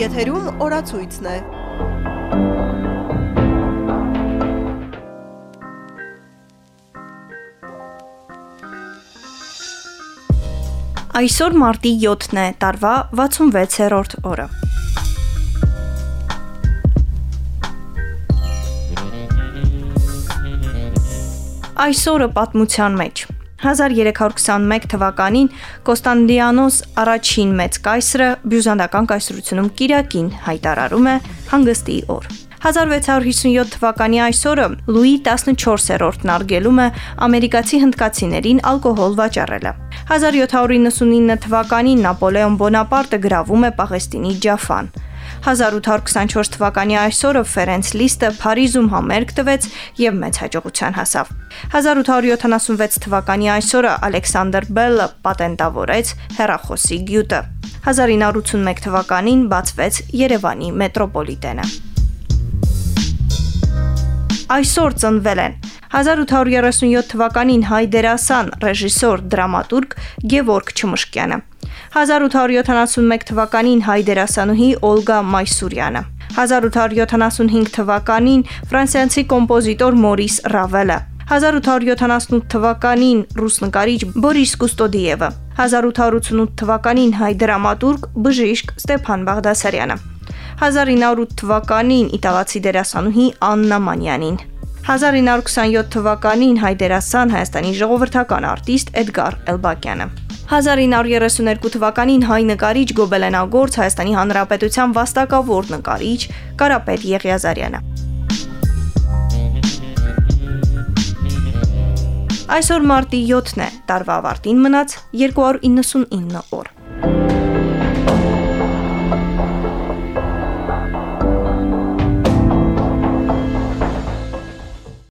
Եթերում օրացույցն է։ Այսօր մարտի 7-ն է, տարվա 66-րդ օրը։ Այսօրը պատմության մեջ 1321 թվականին Կոստանդիանոս առաջին մեծ կայսրը բյուզանդական կայսրությունում Կիրակին հայտարարում է հանգստի օր։ 1657 թվականի այսօրը Լուի 14-րդն արգելում է ամերիկացի հնդկացիներին ալկոհոլ վաճառելը։ 1799 թվականին Նապոլեոն Բոնապարտը գրավում է Պաղեստինի Ջաֆան։ 1824 թվականի այսօրը Ֆերենց Լիստը Փարիզում համերգ տվեց եւ մեծ հաջողության հասավ։ 1876 թվականի այսօրը Ալեքսանդր Բելը պատենտավորեց հեռախոսի գյուտը։ 1981 թվականին բացվեց Երևանի մետրոպոլիտենը։ Այսօր ծնվել են 1837 թվականին հայ դերասան, ռեժիսոր, դրամատուրգ Գևորգ Չմշկյանը, 1871 թվականին հայ դերասանուհի Օլգա Մայսուրյանը, 1875 թվականին ֆրանսիացի կոմպոզիտոր Մորիս Ռավելը, 1878 թվականին ռուս նկարիչ Բորիս Կուստոդիևը, 1888 թվականին հայ դրամատուրգ բժիշկ Ստեփան Բաղդասարյանը, 1908 թվականին իտալացի դերասանուհի Աննա Մանյանին, 1927 թվականին հայ դերասան Հայաստանի ժողովրդական արտիստ Էդգար Էլբակյանը 1932 թվականին հայ նկարիչ Գոբելենագործ Հայաստանի Հանրապետության վաստակավոր նկարիչ Կարապետ Եղիազարյանը Այսօր մարտի 7-ն է, տարվա ավարտին մնաց 299 օր։